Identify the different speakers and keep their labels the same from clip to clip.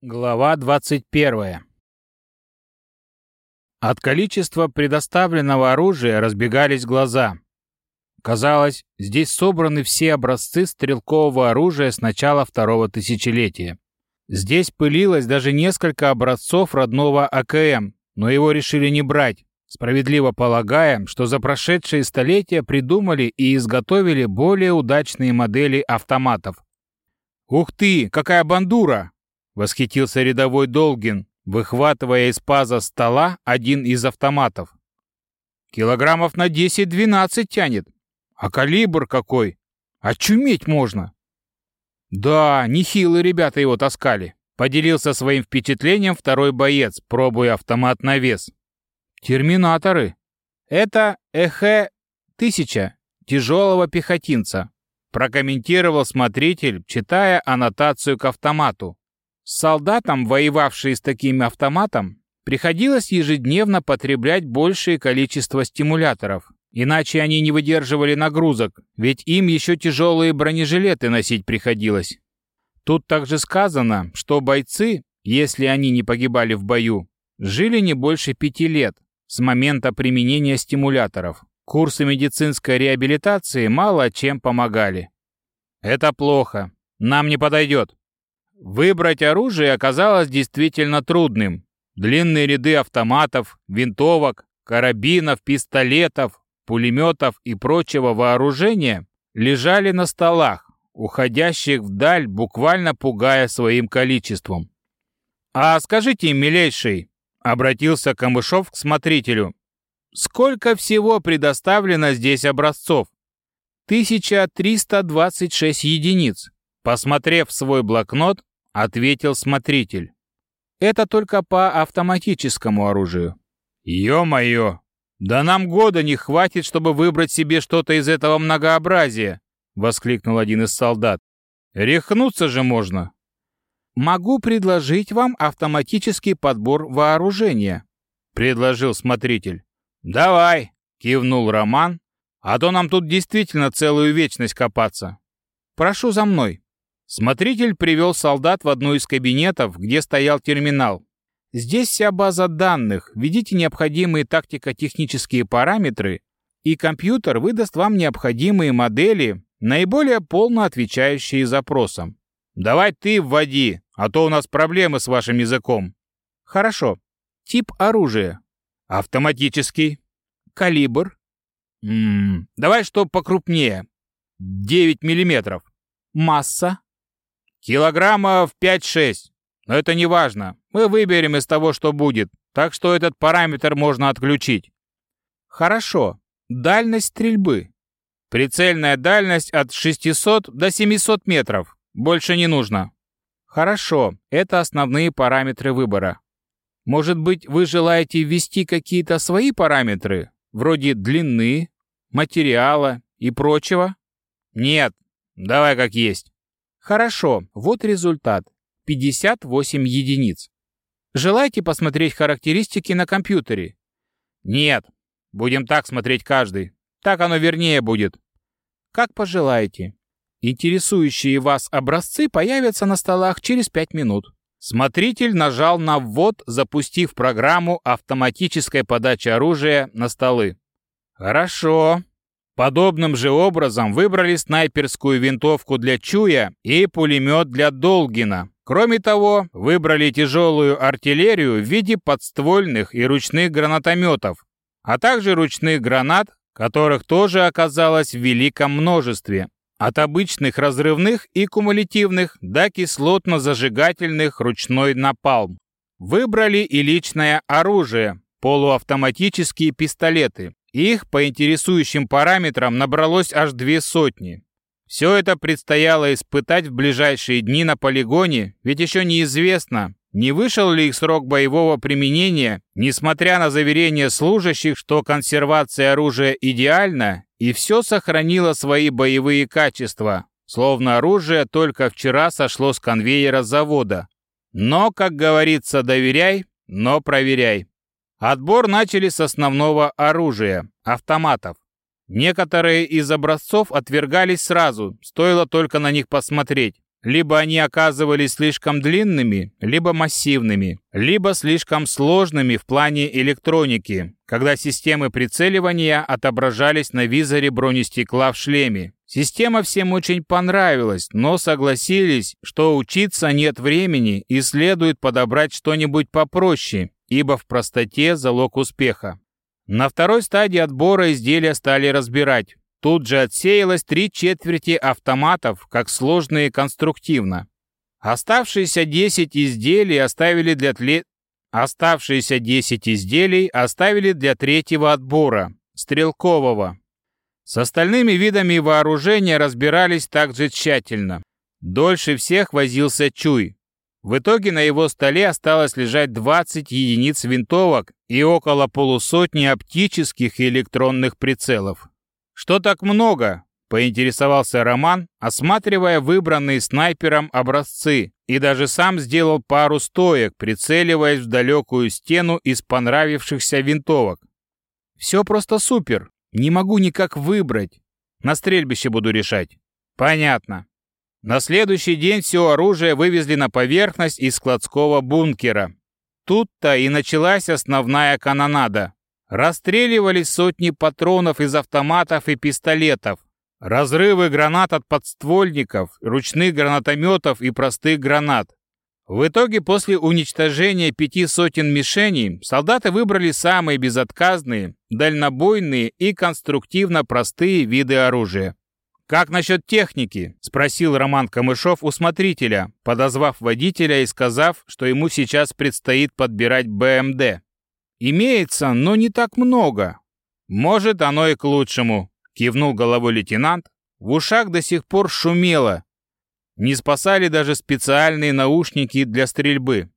Speaker 1: Глава 21. От количества предоставленного оружия разбегались глаза. Казалось, здесь собраны все образцы стрелкового оружия с начала второго тысячелетия. Здесь пылилось даже несколько образцов родного АКМ, но его решили не брать, справедливо полагая, что за прошедшие столетия придумали и изготовили более удачные модели автоматов. «Ух ты, какая бандура!» — восхитился рядовой Долгин, выхватывая из паза стола один из автоматов. «Килограммов на 10-12 тянет. А калибр какой! Очуметь можно!» «Да, нехилые ребята его таскали», — поделился своим впечатлением второй боец, пробуя автомат на вес. «Терминаторы. Это ЭХ-1000 тяжелого пехотинца», — прокомментировал смотритель, читая аннотацию к автомату. Солдатам, воевавшим с таким автоматом, приходилось ежедневно потреблять большее количество стимуляторов, иначе они не выдерживали нагрузок, ведь им еще тяжелые бронежилеты носить приходилось. Тут также сказано, что бойцы, если они не погибали в бою, жили не больше пяти лет, с момента применения стимуляторов. Курсы медицинской реабилитации мало чем помогали. Это плохо. Нам не подойдет. Выбрать оружие оказалось действительно трудным. Длинные ряды автоматов, винтовок, карабинов, пистолетов, пулеметов и прочего вооружения лежали на столах, уходящих вдаль, буквально пугая своим количеством. «А скажите, милейший, Обратился Камышов к смотрителю. Сколько всего предоставлено здесь образцов? 1326 единиц. Посмотрев свой блокнот, ответил смотритель. Это только по автоматическому оружию. Ё-моё! Да нам года не хватит, чтобы выбрать себе что-то из этого многообразия, воскликнул один из солдат. Рехнуться же можно. «Могу предложить вам автоматический подбор вооружения», — предложил смотритель. «Давай», — кивнул Роман, «а то нам тут действительно целую вечность копаться». «Прошу за мной». Смотритель привел солдат в одну из кабинетов, где стоял терминал. Здесь вся база данных, введите необходимые тактико-технические параметры, и компьютер выдаст вам необходимые модели, наиболее полно отвечающие запросам. «Давай ты вводи, а то у нас проблемы с вашим языком». «Хорошо. Тип оружия?» «Автоматический». «Калибр?» «Ммм, давай что покрупнее. 9 миллиметров». «Масса?» «Килограммов 5-6. Но это не важно. Мы выберем из того, что будет, так что этот параметр можно отключить». «Хорошо. Дальность стрельбы?» «Прицельная дальность от 600 до 700 метров. Больше не нужно». Хорошо, это основные параметры выбора. Может быть, вы желаете ввести какие-то свои параметры, вроде длины, материала и прочего? Нет, давай как есть. Хорошо, вот результат. 58 единиц. Желаете посмотреть характеристики на компьютере? Нет, будем так смотреть каждый. Так оно вернее будет. Как пожелаете. Интересующие вас образцы появятся на столах через 5 минут. Смотритель нажал на ввод, запустив программу автоматической подачи оружия на столы. Хорошо. Подобным же образом выбрали снайперскую винтовку для Чуя и пулемет для Долгина. Кроме того, выбрали тяжелую артиллерию в виде подствольных и ручных гранатометов, а также ручных гранат, которых тоже оказалось в великом множестве. От обычных разрывных и кумулятивных до кислотно-зажигательных ручной напалм. Выбрали и личное оружие, полуавтоматические пистолеты. Их по интересующим параметрам набралось аж две сотни. Все это предстояло испытать в ближайшие дни на полигоне, ведь еще неизвестно, не вышел ли их срок боевого применения, несмотря на заверения служащих, что консервация оружия идеальна и все сохранило свои боевые качества, словно оружие только вчера сошло с конвейера завода. Но, как говорится, доверяй, но проверяй. Отбор начали с основного оружия – автоматов. Некоторые из образцов отвергались сразу, стоило только на них посмотреть. Либо они оказывались слишком длинными, либо массивными, либо слишком сложными в плане электроники, когда системы прицеливания отображались на визоре бронестекла в шлеме. Система всем очень понравилась, но согласились, что учиться нет времени и следует подобрать что-нибудь попроще, ибо в простоте залог успеха. На второй стадии отбора изделия стали разбирать. Тут же отсеялось три четверти автоматов, как сложные конструктивно. Оставшиеся 10 изделий оставили для тле... Оставшиеся 10 изделий оставили для третьего отбора, стрелкового. С остальными видами вооружения разбирались также тщательно. Дольше всех возился Чуй. В итоге на его столе осталось лежать 20 единиц винтовок и около полусотни оптических и электронных прицелов. «Что так много?» — поинтересовался Роман, осматривая выбранные снайпером образцы, и даже сам сделал пару стоек, прицеливаясь в далекую стену из понравившихся винтовок. «Все просто супер. Не могу никак выбрать. На стрельбище буду решать». «Понятно». На следующий день все оружие вывезли на поверхность из складского бункера. Тут-то и началась основная канонада. Расстреливались сотни патронов из автоматов и пистолетов. Разрывы гранат от подствольников, ручных гранатометов и простых гранат. В итоге, после уничтожения пяти сотен мишеней, солдаты выбрали самые безотказные, дальнобойные и конструктивно простые виды оружия. «Как насчет техники?» – спросил Роман Камышов у смотрителя, подозвав водителя и сказав, что ему сейчас предстоит подбирать БМД. Имеется, но не так много. Может, оно и к лучшему, кивнул головой лейтенант. В ушах до сих пор шумело. Не спасали даже специальные наушники для стрельбы.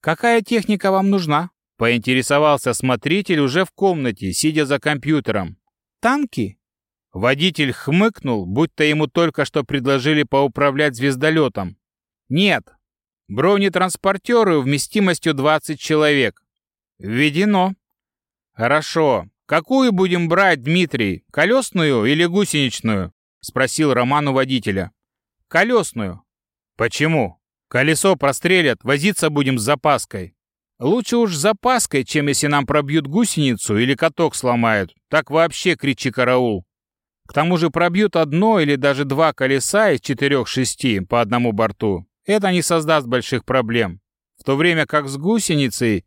Speaker 1: Какая техника вам нужна? Поинтересовался смотритель уже в комнате, сидя за компьютером. Танки? Водитель хмыкнул, будто ему только что предложили поуправлять звездолетом. Нет, бронетранспортеры вместимостью 20 человек. «Введено». «Хорошо. Какую будем брать, Дмитрий? Колесную или гусеничную?» — спросил Роман у водителя. «Колесную». «Почему? Колесо прострелят, возиться будем с запаской». «Лучше уж с запаской, чем если нам пробьют гусеницу или каток сломают. Так вообще кричи караул». К тому же пробьют одно или даже два колеса из четырех-шести по одному борту. Это не создаст больших проблем. В то время как с гусеницей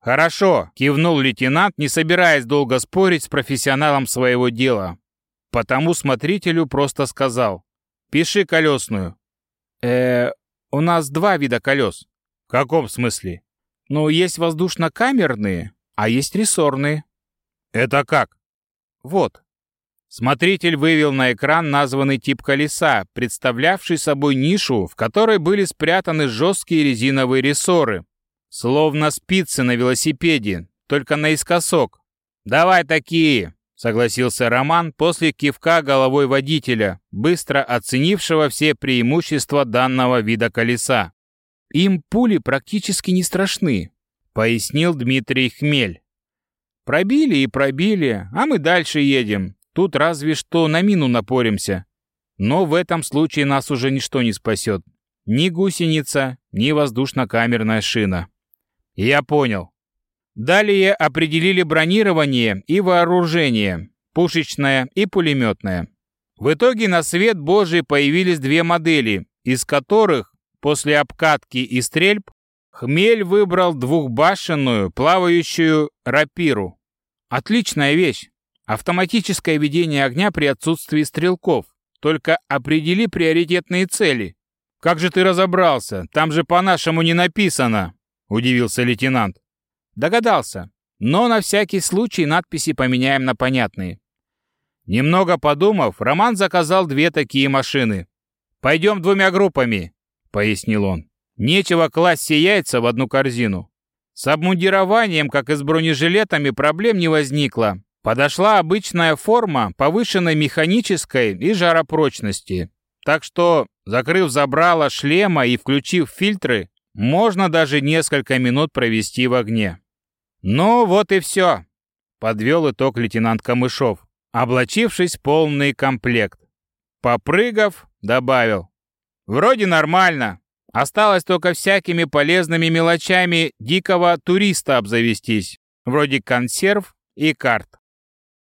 Speaker 1: «Хорошо», — кивнул лейтенант, не собираясь долго спорить с профессионалом своего дела. Потому смотрителю просто сказал. «Пиши колесную». э у нас два вида колес». «В каком смысле?» «Ну, есть воздушно-камерные, а есть рессорные». «Это как?» «Вот». Смотритель вывел на экран названный тип колеса, представлявший собой нишу, в которой были спрятаны жесткие резиновые рессоры, Словно спицы на велосипеде, только наискосок. «Давай такие!» — согласился Роман после кивка головой водителя, быстро оценившего все преимущества данного вида колеса. «Им пули практически не страшны», — пояснил Дмитрий Хмель. «Пробили и пробили, а мы дальше едем. Тут разве что на мину напоримся. Но в этом случае нас уже ничто не спасет. Ни гусеница, ни воздушно-камерная шина». Я понял. Далее определили бронирование и вооружение, пушечное и пулеметное. В итоге на свет Божий появились две модели, из которых после обкатки и стрельб Хмель выбрал двухбашенную плавающую рапиру. Отличная вещь. Автоматическое ведение огня при отсутствии стрелков. Только определи приоритетные цели. Как же ты разобрался? Там же по-нашему не написано удивился лейтенант. Догадался, но на всякий случай надписи поменяем на понятные. Немного подумав, Роман заказал две такие машины. «Пойдем двумя группами», — пояснил он. «Нечего класть все яйца в одну корзину. С обмундированием, как и с бронежилетами, проблем не возникло. Подошла обычная форма повышенной механической и жаропрочности. Так что, закрыв забрало шлема и включив фильтры, можно даже несколько минут провести в огне. Ну вот и все, подвел итог лейтенант Камышов, облачившись полный комплект. Попрыгав, добавил. Вроде нормально. Осталось только всякими полезными мелочами дикого туриста обзавестись, вроде консерв и карт.